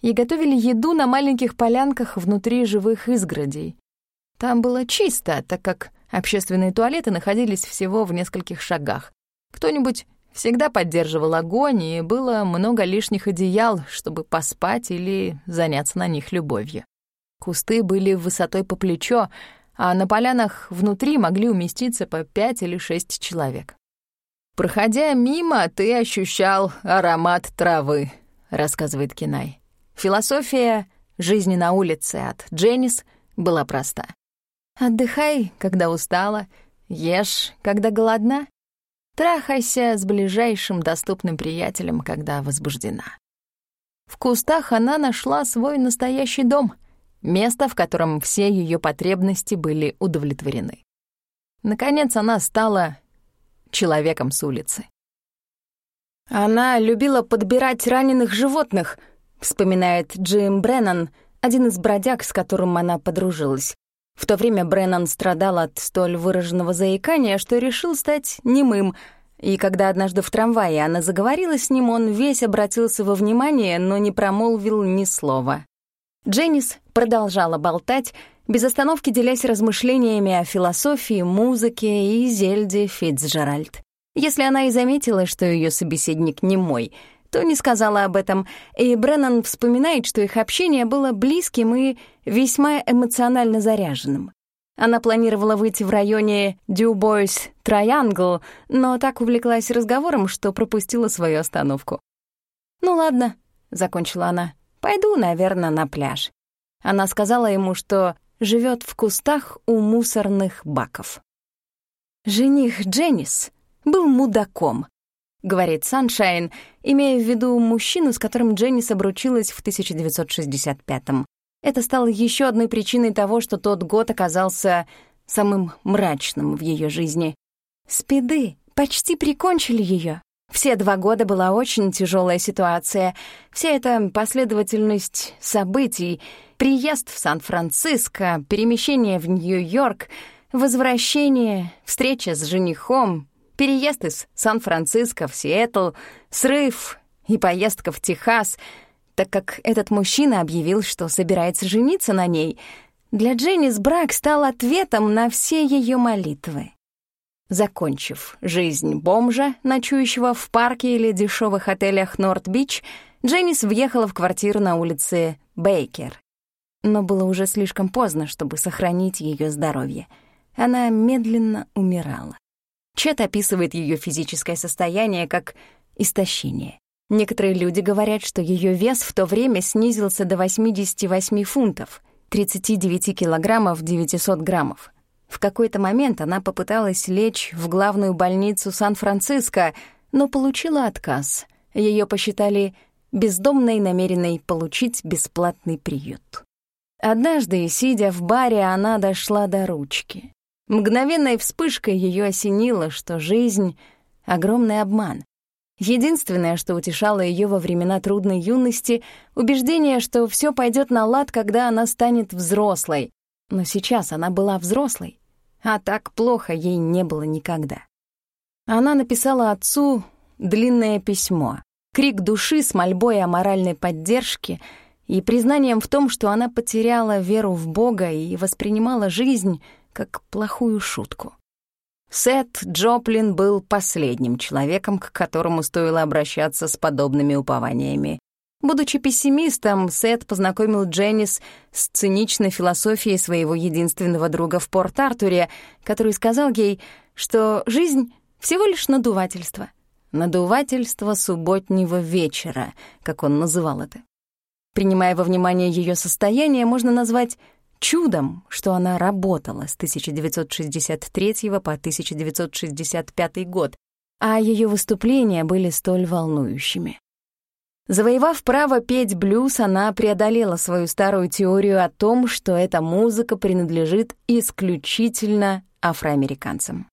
и готовили еду на маленьких полянках внутри живых изгородей. Там было чисто, так как общественные туалеты находились всего в нескольких шагах. Кто-нибудь Всегда поддерживал огонь, и было много лишних одеял, чтобы поспать или заняться на них любовью. Кусты были высотой по плечо, а на полянах внутри могли уместиться по пять или шесть человек. «Проходя мимо, ты ощущал аромат травы», — рассказывает Кинай. Философия жизни на улице от Дженнис была проста. «Отдыхай, когда устала, ешь, когда голодна, Трахайся с ближайшим доступным приятелем, когда возбуждена. В кустах она нашла свой настоящий дом, место, в котором все ее потребности были удовлетворены. Наконец она стала человеком с улицы. Она любила подбирать раненых животных, вспоминает Джим Бреннан, один из бродяг, с которым она подружилась. В то время Бреннан страдал от столь выраженного заикания, что решил стать немым, и когда однажды в трамвае она заговорила с ним, он весь обратился во внимание, но не промолвил ни слова. Дженнис продолжала болтать, без остановки делясь размышлениями о философии, музыке и Зельде Фитцджеральд. Если она и заметила, что ее собеседник не мой — то не сказала об этом, и Бреннан вспоминает, что их общение было близким и весьма эмоционально заряженным. Она планировала выйти в районе Дюбойс Троянгл, но так увлеклась разговором, что пропустила свою остановку. «Ну ладно», — закончила она, — «пойду, наверное, на пляж». Она сказала ему, что живет в кустах у мусорных баков. Жених Дженнис был мудаком, говорит Саншайн, имея в виду мужчину, с которым Дженнис обручилась в 1965-м. Это стало еще одной причиной того, что тот год оказался самым мрачным в ее жизни. Спиды почти прикончили ее. Все два года была очень тяжелая ситуация. Вся эта последовательность событий, приезд в Сан-Франциско, перемещение в Нью-Йорк, возвращение, встреча с женихом, переезд из Сан-Франциско в Сиэтл, срыв и поездка в Техас, так как этот мужчина объявил, что собирается жениться на ней. Для Дженнис брак стал ответом на все ее молитвы. Закончив жизнь бомжа, ночующего в парке или дешевых отелях Норт-Бич, Дженнис въехала в квартиру на улице Бейкер. Но было уже слишком поздно, чтобы сохранить ее здоровье. Она медленно умирала. Чет описывает ее физическое состояние как истощение. Некоторые люди говорят, что ее вес в то время снизился до 88 фунтов, 39 килограммов 900 граммов. В какой-то момент она попыталась лечь в главную больницу Сан-Франциско, но получила отказ. Ее посчитали бездомной, намеренной получить бесплатный приют. Однажды, сидя в баре, она дошла до ручки. Мгновенной вспышкой ее осенило, что жизнь — огромный обман. Единственное, что утешало ее во времена трудной юности — убеждение, что все пойдет на лад, когда она станет взрослой. Но сейчас она была взрослой, а так плохо ей не было никогда. Она написала отцу длинное письмо, крик души с мольбой о моральной поддержке и признанием в том, что она потеряла веру в Бога и воспринимала жизнь — как плохую шутку. Сет Джоплин был последним человеком, к которому стоило обращаться с подобными упованиями. Будучи пессимистом, Сет познакомил Дженнис с циничной философией своего единственного друга в Порт-Артуре, который сказал ей, что жизнь — всего лишь надувательство. Надувательство субботнего вечера, как он называл это. Принимая во внимание ее состояние, можно назвать чудом, что она работала с 1963 по 1965 год, а ее выступления были столь волнующими. Завоевав право петь блюз, она преодолела свою старую теорию о том, что эта музыка принадлежит исключительно афроамериканцам.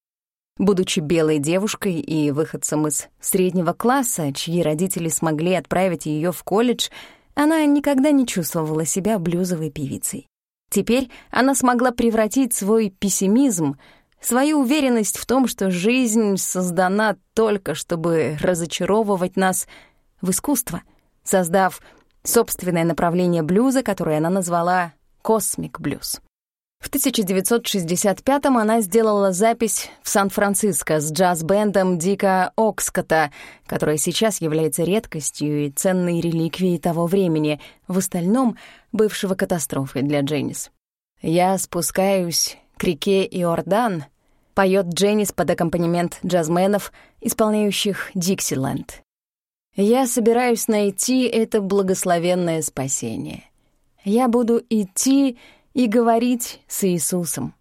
Будучи белой девушкой и выходцем из среднего класса, чьи родители смогли отправить ее в колледж, она никогда не чувствовала себя блюзовой певицей. Теперь она смогла превратить свой пессимизм, свою уверенность в том, что жизнь создана только, чтобы разочаровывать нас, в искусство, создав собственное направление блюза, которое она назвала «космик блюз». В 1965-м она сделала запись в Сан-Франциско с джаз-бендом Дика Окскота, которая сейчас является редкостью и ценной реликвией того времени, в остальном — бывшего катастрофой для Дженнис. «Я спускаюсь к реке Иордан», — поет Дженнис под аккомпанемент джазменов, исполняющих «Диксиленд». «Я собираюсь найти это благословенное спасение. Я буду идти и говорить с Иисусом.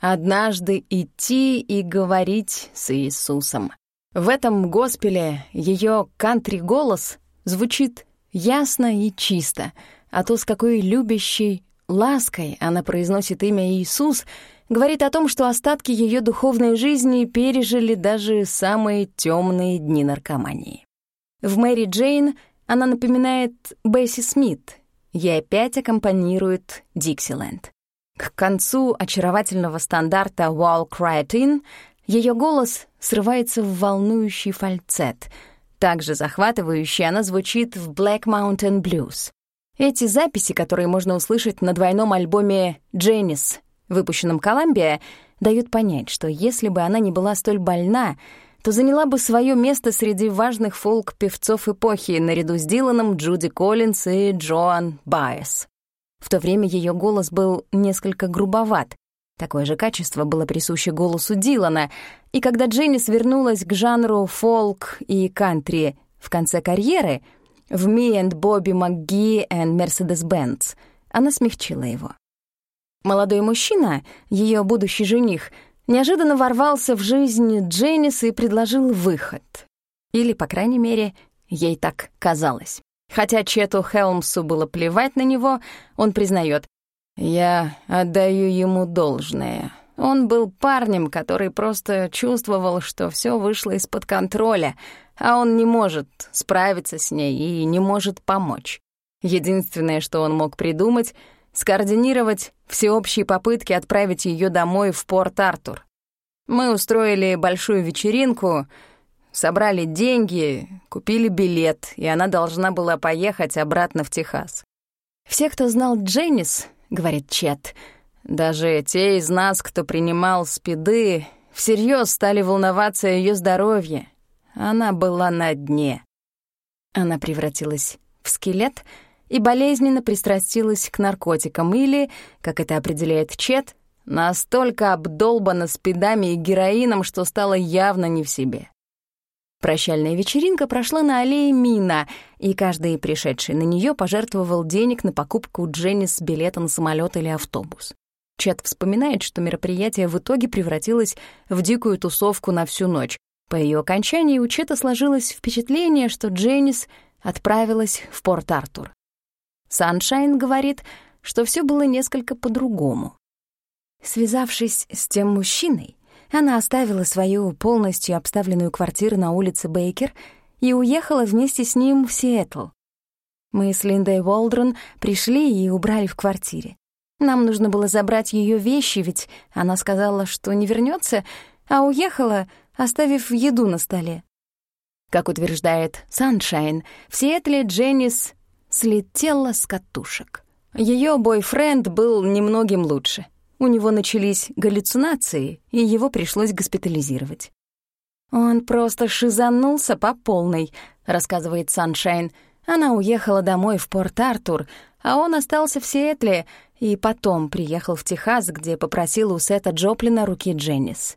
Однажды идти и говорить с Иисусом. В этом госпеле ее кантри-голос звучит ясно и чисто, а то, с какой любящей лаской она произносит имя Иисус, говорит о том, что остатки ее духовной жизни пережили даже самые темные дни наркомании. В «Мэри Джейн» она напоминает Бесси Смит — Ей опять аккомпанирует Диксиленд. К концу очаровательного стандарта «Wall Cried In» ее голос срывается в волнующий фальцет. Также захватывающе она звучит в «Black Mountain Blues». Эти записи, которые можно услышать на двойном альбоме «Дженнис», выпущенном Колумбия, дают понять, что если бы она не была столь больна, то заняла бы свое место среди важных фолк-певцов эпохи наряду с Диланом, Джуди Коллинс и Джоан Байес. В то время ее голос был несколько грубоват. Такое же качество было присуще голосу Дилана, и когда Дженнис вернулась к жанру фолк и кантри в конце карьеры, в «Me and Bobby McGee and Mercedes-Benz», она смягчила его. Молодой мужчина, ее будущий жених — неожиданно ворвался в жизнь Дженнис и предложил выход. Или, по крайней мере, ей так казалось. Хотя Чету Хелмсу было плевать на него, он признает: «Я отдаю ему должное. Он был парнем, который просто чувствовал, что все вышло из-под контроля, а он не может справиться с ней и не может помочь. Единственное, что он мог придумать — скоординировать всеобщие попытки отправить ее домой в Порт-Артур. Мы устроили большую вечеринку, собрали деньги, купили билет, и она должна была поехать обратно в Техас. «Все, кто знал Дженнис, — говорит Чет, — даже те из нас, кто принимал спиды, всерьез стали волноваться о ее здоровье. Она была на дне. Она превратилась в скелет — и болезненно пристрастилась к наркотикам или, как это определяет Чет, настолько обдолбана спидами и героином, что стала явно не в себе. Прощальная вечеринка прошла на аллее Мина, и каждый пришедший на нее пожертвовал денег на покупку Дженнис билета на самолет или автобус. Чет вспоминает, что мероприятие в итоге превратилось в дикую тусовку на всю ночь. По ее окончании у Чета сложилось впечатление, что Дженнис отправилась в Порт-Артур. Саншайн говорит, что все было несколько по-другому. Связавшись с тем мужчиной, она оставила свою полностью обставленную квартиру на улице Бейкер и уехала вместе с ним в Сиэтл. Мы с Линдой Уолдрон пришли и убрали в квартире. Нам нужно было забрать ее вещи, ведь она сказала, что не вернется, а уехала, оставив еду на столе. Как утверждает Саншайн, в Сиэтле Дженнис слетела с катушек. Ее бойфренд был немногим лучше. У него начались галлюцинации, и его пришлось госпитализировать. «Он просто шизанулся по полной», — рассказывает Саншайн. Она уехала домой в Порт-Артур, а он остался в Сиэтле и потом приехал в Техас, где попросил у Сета Джоплина руки Дженнис.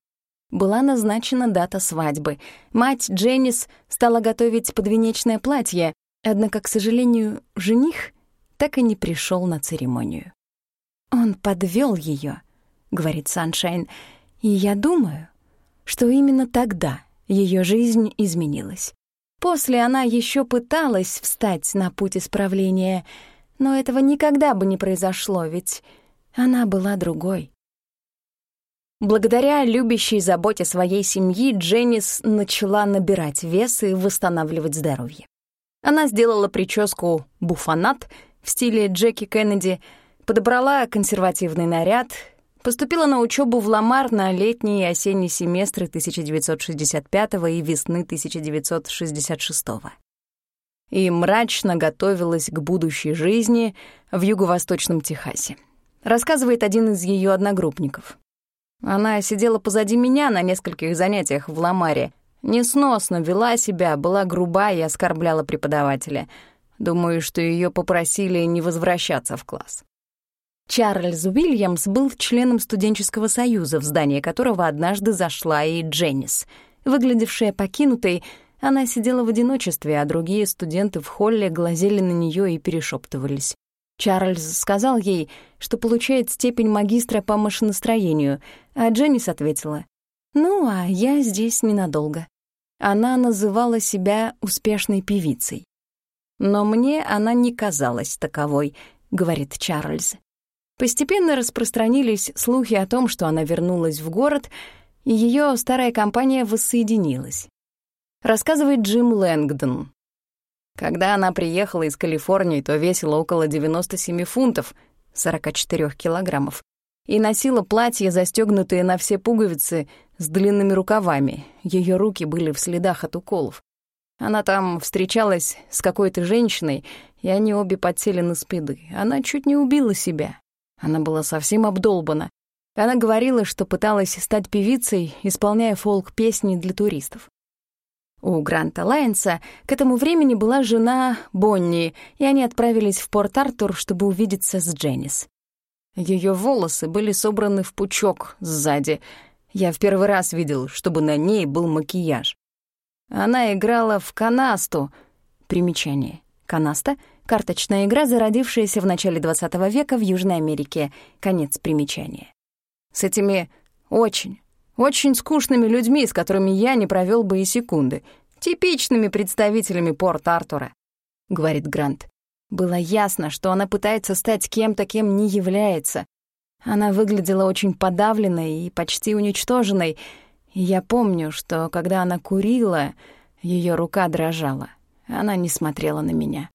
Была назначена дата свадьбы. Мать Дженнис стала готовить подвенечное платье, Однако, к сожалению, жених так и не пришел на церемонию. «Он подвел ее, говорит Саншайн, — «и я думаю, что именно тогда ее жизнь изменилась. После она еще пыталась встать на путь исправления, но этого никогда бы не произошло, ведь она была другой». Благодаря любящей заботе своей семьи Дженнис начала набирать вес и восстанавливать здоровье. Она сделала прическу «буфанат» в стиле Джеки Кеннеди, подобрала консервативный наряд, поступила на учебу в Ламар на летние и осенние семестры 1965 и весны 1966 и мрачно готовилась к будущей жизни в юго-восточном Техасе. Рассказывает один из ее одногруппников. Она сидела позади меня на нескольких занятиях в Ламаре — Несносно вела себя, была груба и оскорбляла преподавателя. Думаю, что ее попросили не возвращаться в класс. Чарльз Уильямс был членом студенческого союза, в здание которого однажды зашла и Дженнис. Выглядевшая покинутой, она сидела в одиночестве, а другие студенты в холле глазели на нее и перешептывались. Чарльз сказал ей, что получает степень магистра по машиностроению, а Дженнис ответила, «Ну, а я здесь ненадолго». Она называла себя успешной певицей. «Но мне она не казалась таковой», — говорит Чарльз. Постепенно распространились слухи о том, что она вернулась в город, и ее старая компания воссоединилась. Рассказывает Джим Лэнгдон. Когда она приехала из Калифорнии, то весила около 97 фунтов, 44 килограммов, и носила платье, застегнутые на все пуговицы, с длинными рукавами. Ее руки были в следах от уколов. Она там встречалась с какой-то женщиной, и они обе подсели на спиды. Она чуть не убила себя. Она была совсем обдолбана. Она говорила, что пыталась стать певицей, исполняя фолк-песни для туристов. У Гранта Лайнса к этому времени была жена Бонни, и они отправились в Порт-Артур, чтобы увидеться с Дженнис. Ее волосы были собраны в пучок сзади. Я в первый раз видел, чтобы на ней был макияж. Она играла в канасту. Примечание. Канаста — карточная игра, зародившаяся в начале XX века в Южной Америке. Конец примечания. С этими очень, очень скучными людьми, с которыми я не провел бы и секунды. типичными представителями Порт-Артура», — говорит Грант. Было ясно, что она пытается стать кем-то, кем не является. Она выглядела очень подавленной и почти уничтоженной, и я помню, что когда она курила, ее рука дрожала. Она не смотрела на меня.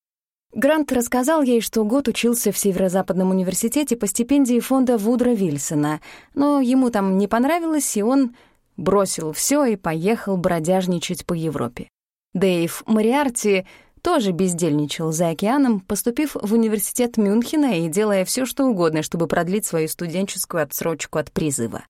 Грант рассказал ей, что год учился в Северо-Западном университете по стипендии фонда Вудра Вильсона, но ему там не понравилось, и он бросил все и поехал бродяжничать по Европе. Дэйв Мариарти тоже бездельничал за океаном, поступив в университет Мюнхена и делая все, что угодно, чтобы продлить свою студенческую отсрочку от призыва.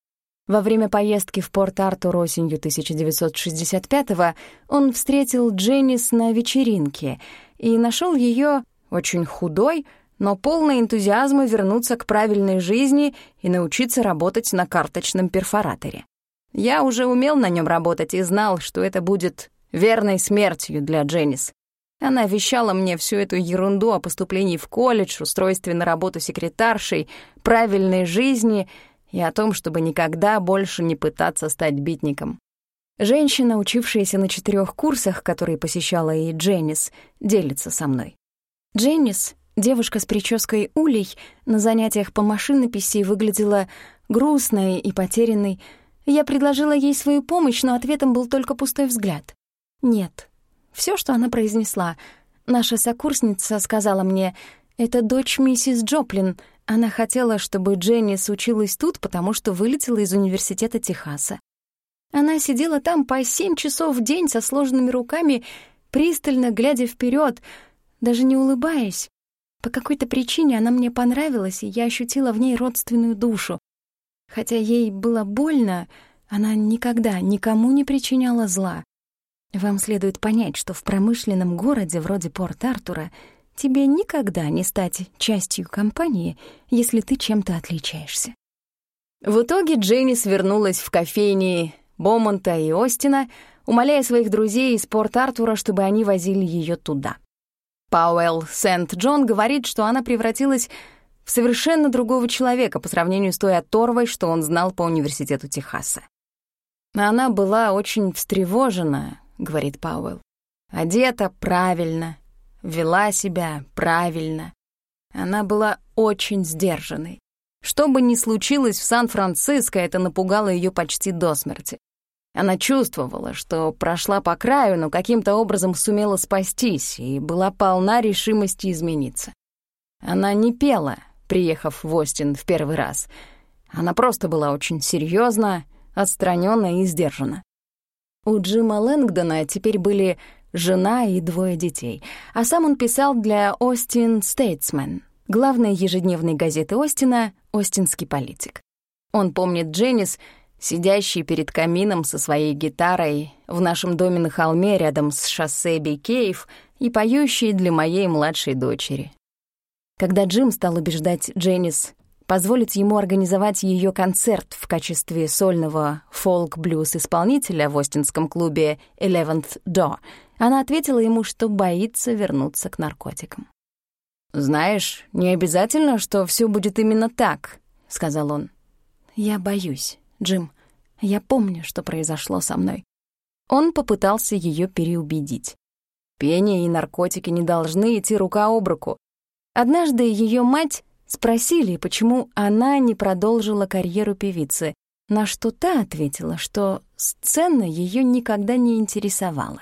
Во время поездки в Порт-Артур осенью 1965-го он встретил Дженнис на вечеринке и нашел ее очень худой, но полной энтузиазма вернуться к правильной жизни и научиться работать на карточном перфораторе. Я уже умел на нем работать и знал, что это будет верной смертью для Дженнис. Она вещала мне всю эту ерунду о поступлении в колледж, устройстве на работу секретаршей, правильной жизни — и о том, чтобы никогда больше не пытаться стать битником. Женщина, учившаяся на четырех курсах, которые посещала и Дженнис, делится со мной. Дженнис, девушка с прической улей, на занятиях по машинописи выглядела грустной и потерянной. Я предложила ей свою помощь, но ответом был только пустой взгляд. «Нет». Все, что она произнесла. Наша сокурсница сказала мне, «Это дочь миссис Джоплин, она хотела, чтобы Дженнис училась тут, потому что вылетела из университета Техаса. Она сидела там по семь часов в день со сложенными руками, пристально глядя вперед, даже не улыбаясь. По какой-то причине она мне понравилась, и я ощутила в ней родственную душу. Хотя ей было больно, она никогда никому не причиняла зла. Вам следует понять, что в промышленном городе вроде Порт-Артура — тебе никогда не стать частью компании, если ты чем-то отличаешься. В итоге Дженни свернулась в кофейни Бомонта и Остина, умоляя своих друзей из Порт-Артура, чтобы они возили ее туда. Пауэлл Сент-Джон говорит, что она превратилась в совершенно другого человека по сравнению с той оторвой, что он знал по университету Техаса. Она была очень встревожена, говорит Пауэлл. Одета правильно, вела себя правильно. Она была очень сдержанной. Что бы ни случилось в Сан-Франциско, это напугало ее почти до смерти. Она чувствовала, что прошла по краю, но каким-то образом сумела спастись и была полна решимости измениться. Она не пела, приехав в Остин в первый раз. Она просто была очень серьезна, отстранённа и сдержана. У Джима Лэнгдона теперь были жена и двое детей, а сам он писал для «Остин Statesman, главной ежедневной газеты Остина «Остинский политик». Он помнит Дженнис, сидящей перед камином со своей гитарой в нашем доме на холме рядом с шоссе Бейкеев и поющей для моей младшей дочери. Когда Джим стал убеждать Дженнис позволить ему организовать ее концерт в качестве сольного фолк-блюз-исполнителя в остинском клубе Eleventh Door, она ответила ему, что боится вернуться к наркотикам. «Знаешь, не обязательно, что все будет именно так», — сказал он. «Я боюсь, Джим. Я помню, что произошло со мной». Он попытался ее переубедить. Пение и наркотики не должны идти рука об руку. Однажды ее мать Спросили, почему она не продолжила карьеру певицы, на что та ответила, что сцена ее никогда не интересовала.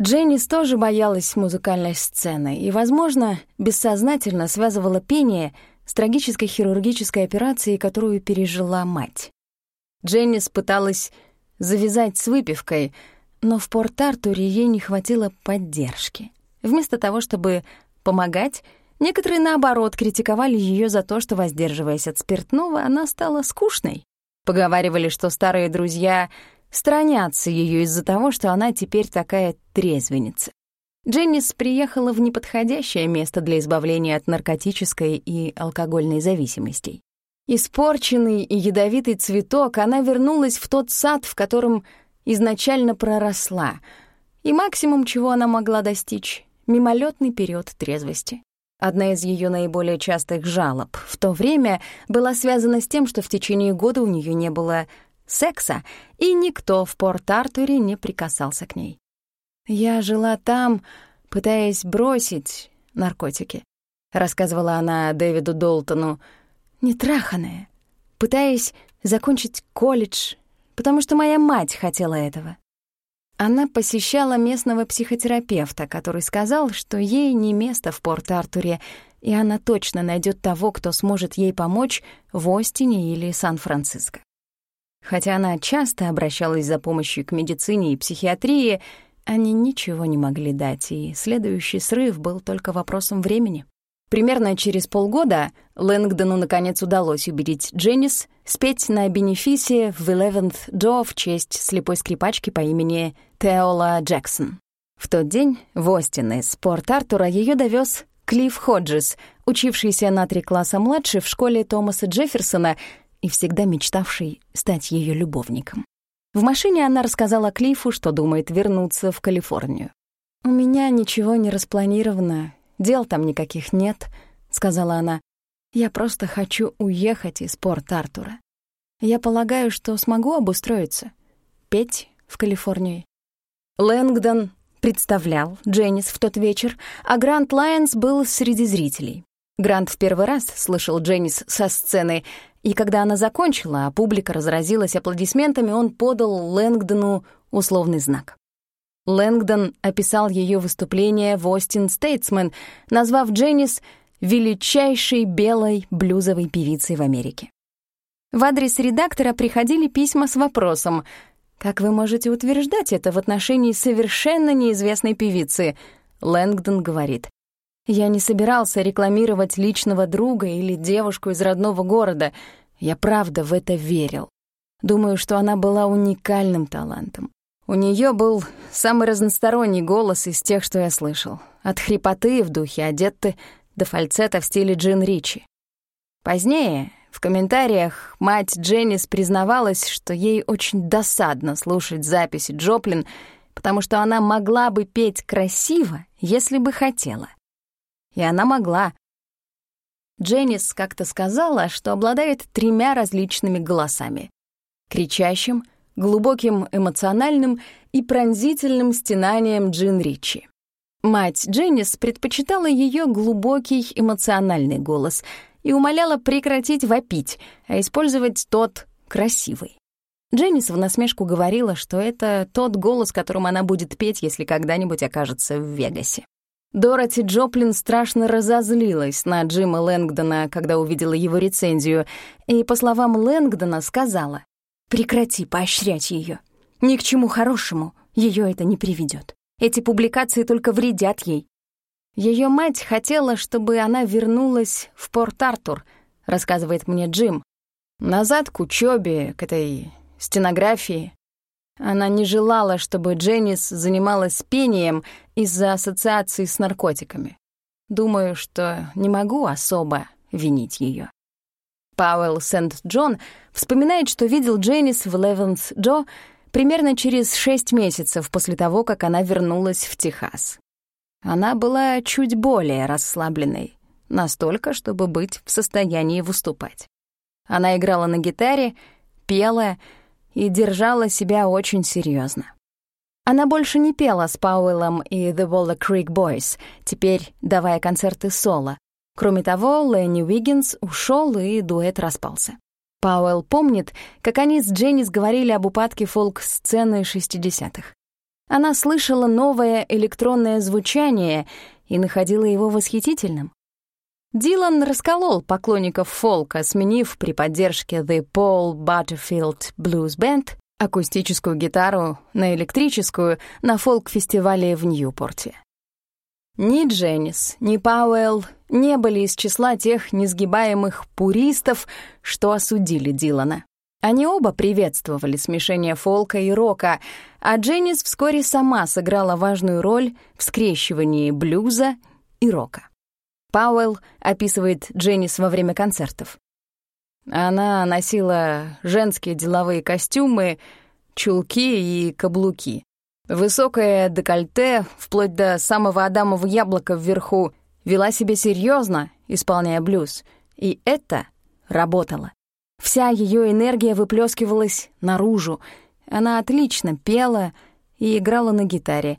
Дженнис тоже боялась музыкальной сцены и, возможно, бессознательно связывала пение с трагической хирургической операцией, которую пережила мать. Дженнис пыталась завязать с выпивкой, но в Порт-Артуре ей не хватило поддержки. Вместо того, чтобы помогать, Некоторые, наоборот, критиковали ее за то, что, воздерживаясь от спиртного, она стала скучной. Поговаривали, что старые друзья странятся ее из-за того, что она теперь такая трезвенница. Дженнис приехала в неподходящее место для избавления от наркотической и алкогольной зависимостей. Испорченный и ядовитый цветок, она вернулась в тот сад, в котором изначально проросла, и максимум, чего она могла достичь — мимолетный период трезвости. Одна из ее наиболее частых жалоб в то время была связана с тем, что в течение года у нее не было секса, и никто в Порт-Артуре не прикасался к ней. Я жила там, пытаясь бросить наркотики, рассказывала она Дэвиду Долтону, нетраханная, пытаясь закончить колледж, потому что моя мать хотела этого. Она посещала местного психотерапевта, который сказал, что ей не место в Порт-Артуре, и она точно найдет того, кто сможет ей помочь в Остине или Сан-Франциско. Хотя она часто обращалась за помощью к медицине и психиатрии, они ничего не могли дать, и следующий срыв был только вопросом времени. Примерно через полгода Лэнгдону наконец удалось убедить Дженнис спеть на бенефисе в Eleventh Do в честь слепой скрипачки по имени Теола Джексон. В тот день в Остин из Порт-Артура ее довез Клифф Ходжес, учившийся на три класса младше в школе Томаса Джефферсона и всегда мечтавший стать ее любовником. В машине она рассказала Клиффу, что думает вернуться в Калифорнию. «У меня ничего не распланировано, Дел там никаких нет», — сказала она. «Я просто хочу уехать из Порт-Артура. Я полагаю, что смогу обустроиться, петь в Калифорнии». Лэнгдон представлял Дженнис в тот вечер, а Грант Лайонс был среди зрителей. Грант в первый раз слышал Дженнис со сцены, и когда она закончила, а публика разразилась аплодисментами, он подал Лэнгдону условный знак. Лэнгдон описал ее выступление в «Остин Стейтсмен», назвав Дженнис величайшей белой блюзовой певицей в Америке. В адрес редактора приходили письма с вопросом «Как вы можете утверждать это в отношении совершенно неизвестной певицы?» Лэнгдон говорит «Я не собирался рекламировать личного друга или девушку из родного города. Я правда в это верил. Думаю, что она была уникальным талантом. У нее был самый разносторонний голос из тех, что я слышал. От хрипоты в духе Адетты до фальцета в стиле Джин Ричи. Позднее, в комментариях, мать Дженнис признавалась, что ей очень досадно слушать записи Джоплин, потому что она могла бы петь красиво, если бы хотела. И она могла. Дженнис как-то сказала, что обладает тремя различными голосами — кричащим, глубоким эмоциональным и пронзительным стенанием Джин Ричи. Мать Дженнис предпочитала ее глубокий эмоциональный голос и умоляла прекратить вопить, а использовать тот красивый. Дженнис в насмешку говорила, что это тот голос, которым она будет петь, если когда-нибудь окажется в Вегасе. Дороти Джоплин страшно разозлилась на Джима Лэнгдона, когда увидела его рецензию, и, по словам Лэнгдона, сказала, Прекрати поощрять ее. Ни к чему хорошему ее это не приведет. Эти публикации только вредят ей. Ее мать хотела, чтобы она вернулась в Порт-Артур, рассказывает мне Джим. Назад к учебе, к этой стенографии. Она не желала, чтобы Дженнис занималась пением из-за ассоциации с наркотиками. Думаю, что не могу особо винить ее. Пауэлл Сент-Джон вспоминает, что видел Дженнис в Левенс Джо примерно через шесть месяцев после того, как она вернулась в Техас. Она была чуть более расслабленной, настолько, чтобы быть в состоянии выступать. Она играла на гитаре, пела и держала себя очень серьезно. Она больше не пела с Пауэллом и The Walla Creek Boys, теперь давая концерты соло, Кроме того, Ленни Уиггинс ушел и дуэт распался. Пауэлл помнит, как они с Дженнис говорили об упадке фолк-сцены 60-х. Она слышала новое электронное звучание и находила его восхитительным. Дилан расколол поклонников фолка, сменив при поддержке The Paul Butterfield Blues Band акустическую гитару на электрическую на фолк-фестивале в Ньюпорте. Ни Дженнис, ни Пауэлл не были из числа тех несгибаемых пуристов, что осудили Дилана. Они оба приветствовали смешение фолка и рока, а Дженнис вскоре сама сыграла важную роль в скрещивании блюза и рока. Пауэлл описывает Дженнис во время концертов. Она носила женские деловые костюмы, чулки и каблуки. Высокое декольте, вплоть до самого Адамова яблока вверху, вела себя серьезно, исполняя блюз. И это работало. Вся ее энергия выплескивалась наружу. Она отлично пела и играла на гитаре.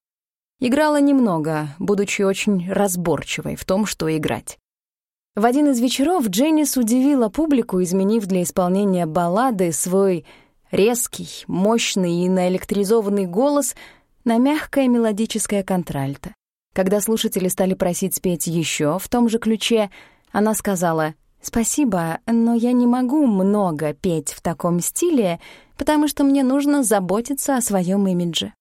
играла немного, будучи очень разборчивой в том, что играть. В один из вечеров Дженнис удивила публику, изменив для исполнения баллады свой резкий, мощный и наэлектризованный голос на мягкое мелодическое контральто. Когда слушатели стали просить спеть еще в том же ключе, она сказала «Спасибо, но я не могу много петь в таком стиле, потому что мне нужно заботиться о своем имидже».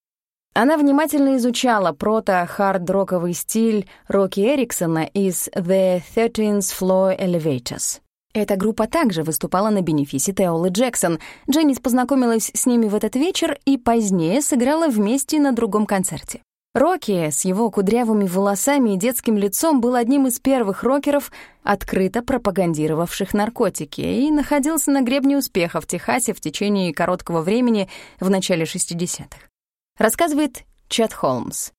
Она внимательно изучала прото-хард-роковый стиль Рокки Эриксона из The Thirteenth Floor Elevators. Эта группа также выступала на бенефисе Теолы Джексон. Дженнис познакомилась с ними в этот вечер и позднее сыграла вместе на другом концерте. Рокки с его кудрявыми волосами и детским лицом был одним из первых рокеров, открыто пропагандировавших наркотики, и находился на гребне успеха в Техасе в течение короткого времени в начале 60-х. Рассказывает Чет Холмс.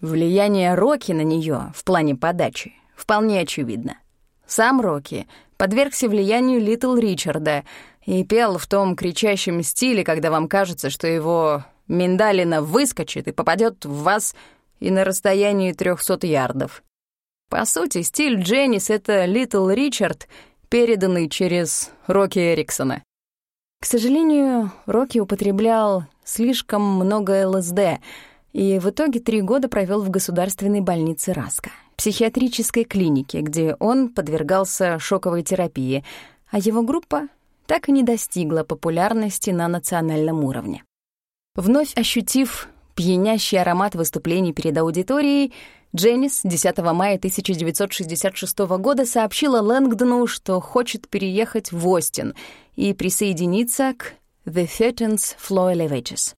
Влияние Рокки на нее в плане подачи вполне очевидно. Сам Рокки подвергся влиянию Литл Ричарда и пел в том кричащем стиле, когда вам кажется, что его миндалина выскочит и попадет в вас и на расстоянии трехсот ярдов. По сути, стиль Дженнис — это Литл Ричард, переданный через Рокки Эриксона. К сожалению, Рокки употреблял слишком много ЛСД и в итоге три года провел в государственной больнице Раска, психиатрической клинике, где он подвергался шоковой терапии, а его группа так и не достигла популярности на национальном уровне. Вновь ощутив пьянящий аромат выступлений перед аудиторией, Дженнис 10 мая 1966 года сообщила Лэнгдону, что хочет переехать в Остин и присоединиться к The Thirteenth Floor Elevators.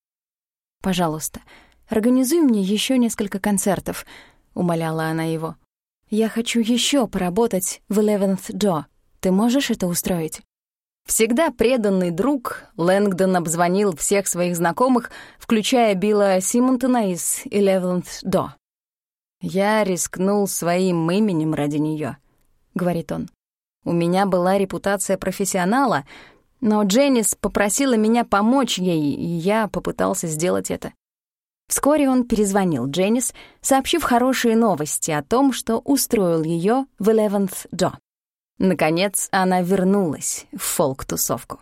«Пожалуйста, организуй мне еще несколько концертов», — умоляла она его. «Я хочу еще поработать в Eleventh Jaw. Ты можешь это устроить?» Всегда преданный друг, Лэнгдон обзвонил всех своих знакомых, включая Билла Симонтона из Eleventh Do. «Я рискнул своим именем ради нее, говорит он. «У меня была репутация профессионала, но Дженнис попросила меня помочь ей, и я попытался сделать это». Вскоре он перезвонил Дженнис, сообщив хорошие новости о том, что устроил ее в Eleventh Do. Наконец, она вернулась в фолк-тусовку.